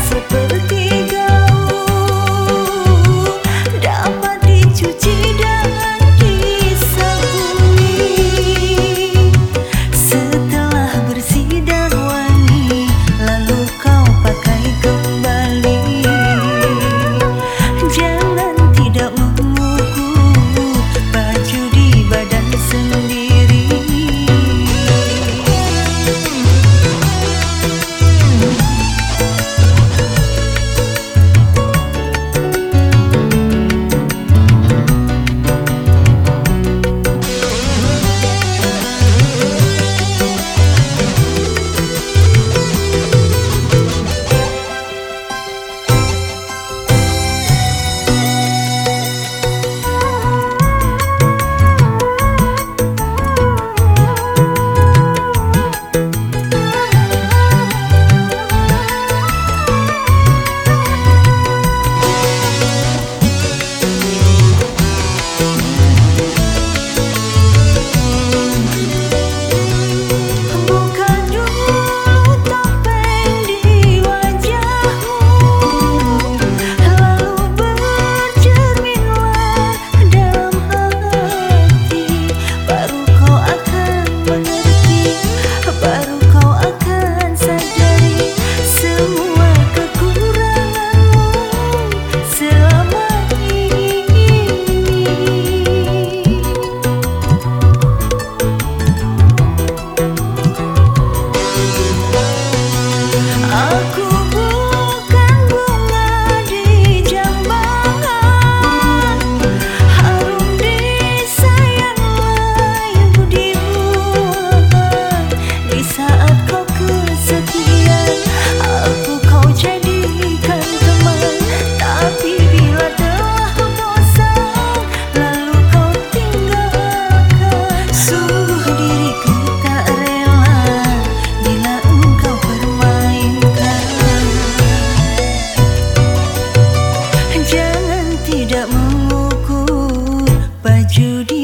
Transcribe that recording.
seperti Judy.